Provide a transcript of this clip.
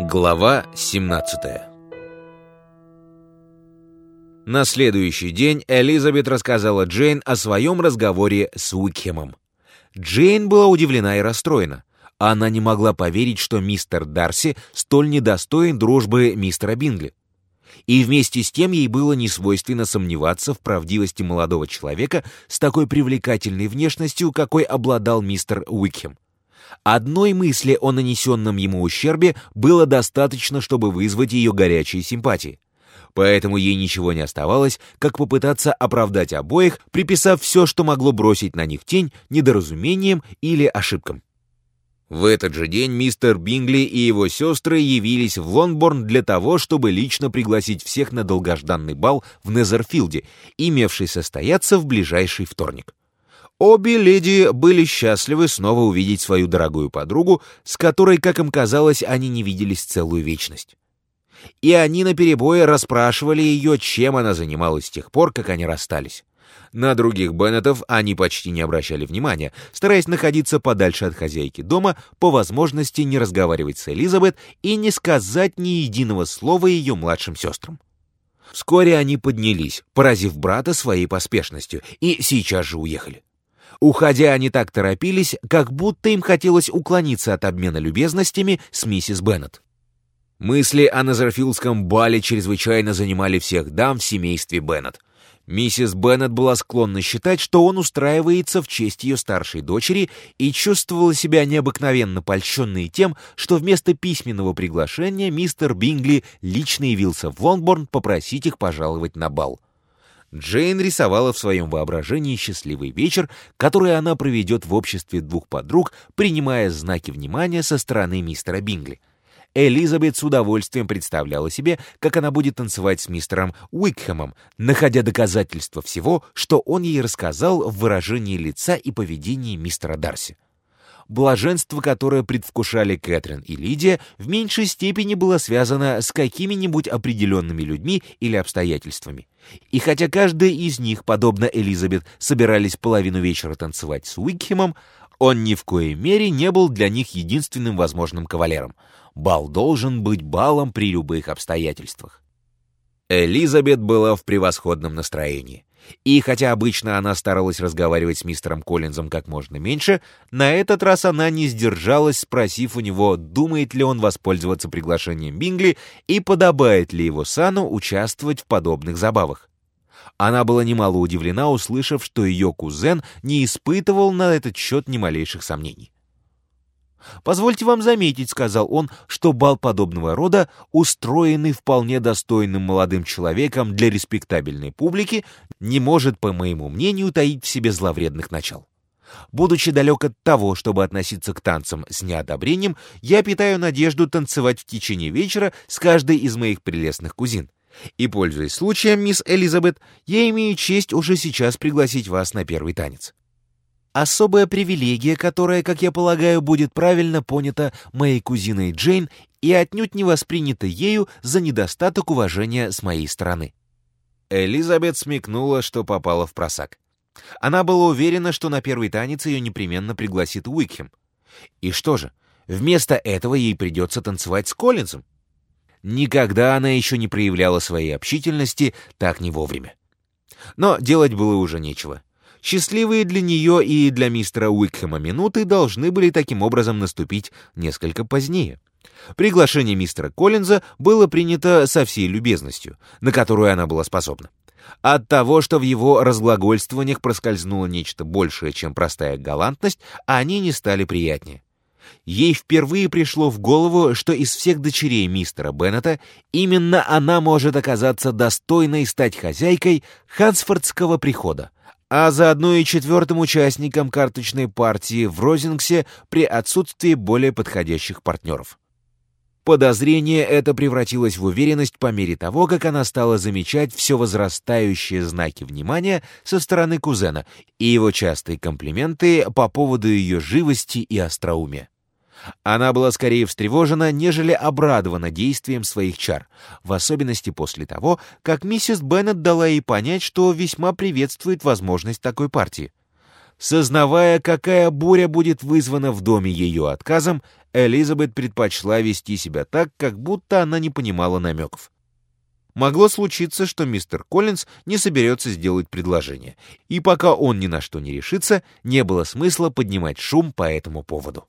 Глава 17 На следующий день Элизабет рассказала Джейн о своем разговоре с Уикхемом. Джейн была удивлена и расстроена. Она не могла поверить, что мистер Дарси столь недостоин дружбы мистера Бингли. И вместе с тем ей было несвойственно сомневаться в правдивости молодого человека с такой привлекательной внешностью, какой обладал мистер Уикхем. Одной мысли о нанесенном ему ущербе было достаточно, чтобы вызвать ее горячие симпатии. Поэтому ей ничего не оставалось, как попытаться оправдать обоих, приписав все, что могло бросить на них тень, недоразумением или ошибкам. В этот же день мистер Бингли и его сестры явились в Лонборн для того, чтобы лично пригласить всех на долгожданный бал в Незерфилде, имевший состояться в ближайший вторник. Обе леди были счастливы снова увидеть свою дорогую подругу, с которой, как им казалось, они не виделись целую вечность. И они наперебой расспрашивали ее, чем она занималась с тех пор, как они расстались. На других Беннетов они почти не обращали внимания, стараясь находиться подальше от хозяйки дома, по возможности не разговаривать с Элизабет и не сказать ни единого слова ее младшим сестрам. Вскоре они поднялись, поразив брата своей поспешностью, и сейчас же уехали. Уходя, они так торопились, как будто им хотелось уклониться от обмена любезностями с миссис Беннет. Мысли о Назарфилдском бале чрезвычайно занимали всех дам в семействе Беннет. Миссис Беннет была склонна считать, что он устраивается в честь ее старшей дочери и чувствовала себя необыкновенно польщенной тем, что вместо письменного приглашения мистер Бингли лично явился в Лонборн попросить их пожаловать на бал. Джейн рисовала в своем воображении счастливый вечер, который она проведет в обществе двух подруг, принимая знаки внимания со стороны мистера Бингли. Элизабет с удовольствием представляла себе, как она будет танцевать с мистером Уикхэмом, находя доказательства всего, что он ей рассказал в выражении лица и поведении мистера Дарси. Блаженство, которое предвкушали Кэтрин и Лидия, в меньшей степени было связано с какими-нибудь определенными людьми или обстоятельствами. И хотя каждая из них, подобно Элизабет, собирались половину вечера танцевать с Уикхемом, он ни в коей мере не был для них единственным возможным кавалером. Бал должен быть балом при любых обстоятельствах. Элизабет была в превосходном настроении. И хотя обычно она старалась разговаривать с мистером Коллинзом как можно меньше, на этот раз она не сдержалась, спросив у него, думает ли он воспользоваться приглашением Бингли и подобает ли его сану участвовать в подобных забавах. Она была немало удивлена, услышав, что ее кузен не испытывал на этот счет ни малейших сомнений. «Позвольте вам заметить», — сказал он, — «что бал подобного рода, устроенный вполне достойным молодым человеком для респектабельной публики, не может, по моему мнению, таить в себе зловредных начал. Будучи далек от того, чтобы относиться к танцам с неодобрением, я питаю надежду танцевать в течение вечера с каждой из моих прелестных кузин. И, пользуясь случаем, мисс Элизабет, я имею честь уже сейчас пригласить вас на первый танец особая привилегия, которая, как я полагаю, будет правильно понята моей кузиной Джейн и отнюдь не воспринята ею за недостаток уважения с моей стороны. Элизабет смекнула, что попала в просак. Она была уверена, что на первый танец ее непременно пригласит Уикхем. И что же, вместо этого ей придется танцевать с Коллинзом? Никогда она еще не проявляла своей общительности так не вовремя. Но делать было уже нечего. Счастливые для нее и для мистера Уикхэма минуты должны были таким образом наступить несколько позднее. Приглашение мистера Коллинза было принято со всей любезностью, на которую она была способна. От того, что в его разглагольствованиях проскользнуло нечто большее, чем простая галантность, они не стали приятнее. Ей впервые пришло в голову, что из всех дочерей мистера Беннета именно она может оказаться достойной стать хозяйкой Хансфордского прихода, а заодно и четвертым участником карточной партии в Розингсе при отсутствии более подходящих партнеров. Подозрение это превратилось в уверенность по мере того, как она стала замечать все возрастающие знаки внимания со стороны кузена и его частые комплименты по поводу ее живости и остроумия. Она была скорее встревожена, нежели обрадована действием своих чар, в особенности после того, как миссис Беннет дала ей понять, что весьма приветствует возможность такой партии. Сознавая, какая буря будет вызвана в доме ее отказом, Элизабет предпочла вести себя так, как будто она не понимала намеков. Могло случиться, что мистер Коллинз не соберется сделать предложение, и пока он ни на что не решится, не было смысла поднимать шум по этому поводу.